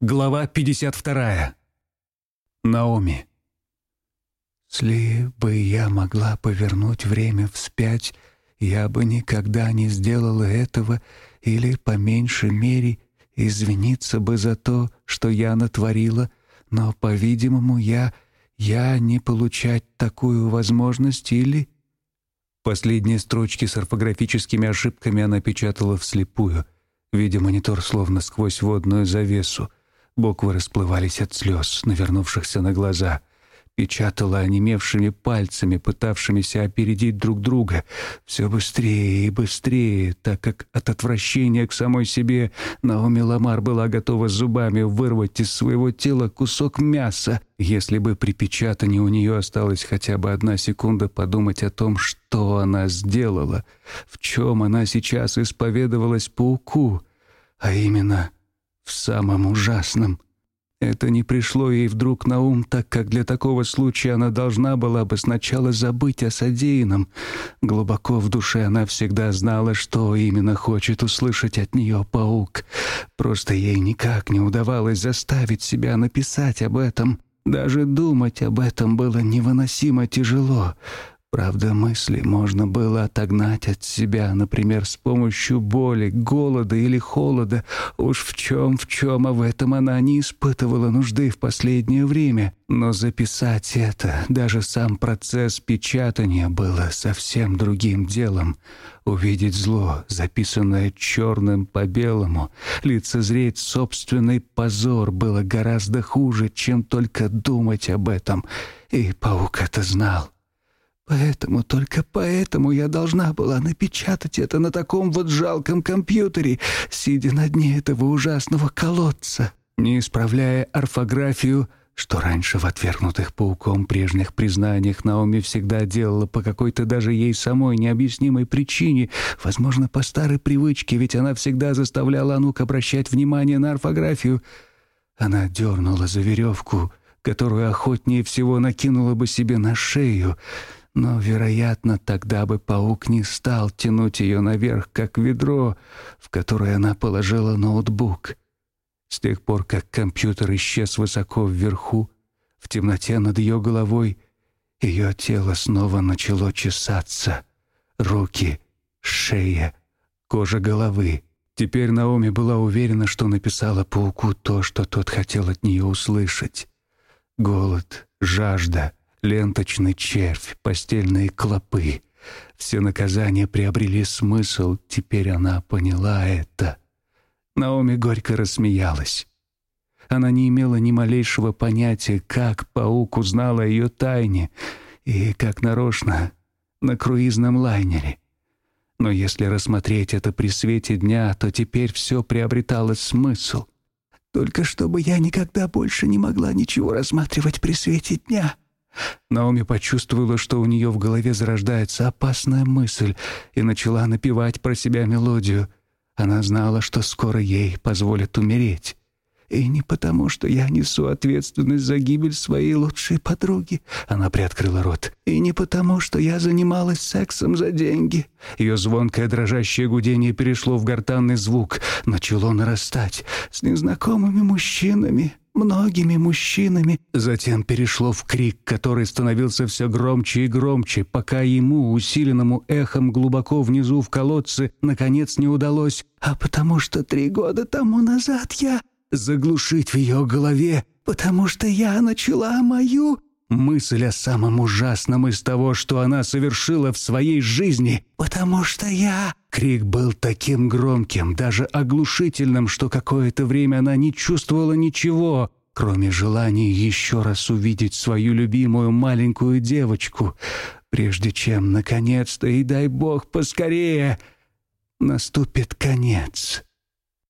Глава 52. Наоми. «Сли бы я могла повернуть время вспять, я бы никогда не сделала этого или, по меньшей мере, извиниться бы за то, что я натворила, но, по-видимому, я... я не получать такую возможность или...» Последние строчки с орфографическими ошибками она печатала вслепую, видя монитор словно сквозь водную завесу — Буквы расплывались от слез, навернувшихся на глаза. Печатала онемевшими пальцами, пытавшимися опередить друг друга. Все быстрее и быстрее, так как от отвращения к самой себе Наоми Ламар была готова зубами вырвать из своего тела кусок мяса, если бы при печатании у нее осталась хотя бы одна секунда подумать о том, что она сделала, в чем она сейчас исповедовалась пауку, а именно — в самом ужасном. Это не пришло ей вдруг на ум, так как для такого случая она должна была бы сначала забыть о содеянном. Глубоко в душе она всегда знала, что именно хочет услышать от нее паук. Просто ей никак не удавалось заставить себя написать об этом. Даже думать об этом было невыносимо тяжело. Правда, мысли можно было отогнать от себя, например, с помощью боли, голода или холода. Уж в чем, в чем, а в этом она не испытывала нужды в последнее время. Но записать это, даже сам процесс печатания, было совсем другим делом. Увидеть зло, записанное черным по белому, лицезреть собственный позор было гораздо хуже, чем только думать об этом. И паук это знал. Поэтому, только поэтому я должна была напечатать это на таком вот жалком компьютере, сидя на дне этого ужасного колодца, не исправляя орфографию, что раньше в отвергнутых пауком прежних признаниях Наоми всегда делала по какой-то даже ей самой необъяснимой причине, возможно, по старой привычке, ведь она всегда заставляла Анук обращать внимание на орфографию. Она дернула за веревку, которую охотнее всего накинула бы себе на шею — но, вероятно, тогда бы паук не стал тянуть ее наверх, как ведро, в которое она положила ноутбук. С тех пор, как компьютер исчез высоко вверху, в темноте над ее головой, ее тело снова начало чесаться. Руки, шея, кожа головы. Теперь Наоми была уверена, что написала пауку то, что тот хотел от нее услышать. Голод, жажда — ленточный червь, постельные клопы. Все наказания приобрели смысл, теперь она поняла это. Наоми горько рассмеялась. Она не имела ни малейшего понятия, как паук узнал о ее тайне, и как нарочно на круизном лайнере. Но если рассмотреть это при свете дня, то теперь все приобретало смысл. Только чтобы я никогда больше не могла ничего рассматривать при свете дня — Наоми почувствовала, что у нее в голове зарождается опасная мысль, и начала напевать про себя мелодию. Она знала, что скоро ей позволят умереть. И не потому, что я несу ответственность за гибель своей лучшей подруги. Она приоткрыла рот. И не потому, что я занималась сексом за деньги. Ее звонкое дрожащее гудение перешло в гортанный звук, начало нарастать с незнакомыми мужчинами многими мужчинами. Затем перешло в крик, который становился все громче и громче, пока ему, усиленному эхом глубоко внизу в колодце, наконец не удалось. А потому что три года тому назад я... Заглушить в ее голове, потому что я начала мою... Мысль о самом ужасном из того, что она совершила в своей жизни. «Потому что я...» Крик был таким громким, даже оглушительным, что какое-то время она не чувствовала ничего, кроме желания еще раз увидеть свою любимую маленькую девочку, прежде чем, наконец-то, и дай бог поскорее, наступит конец.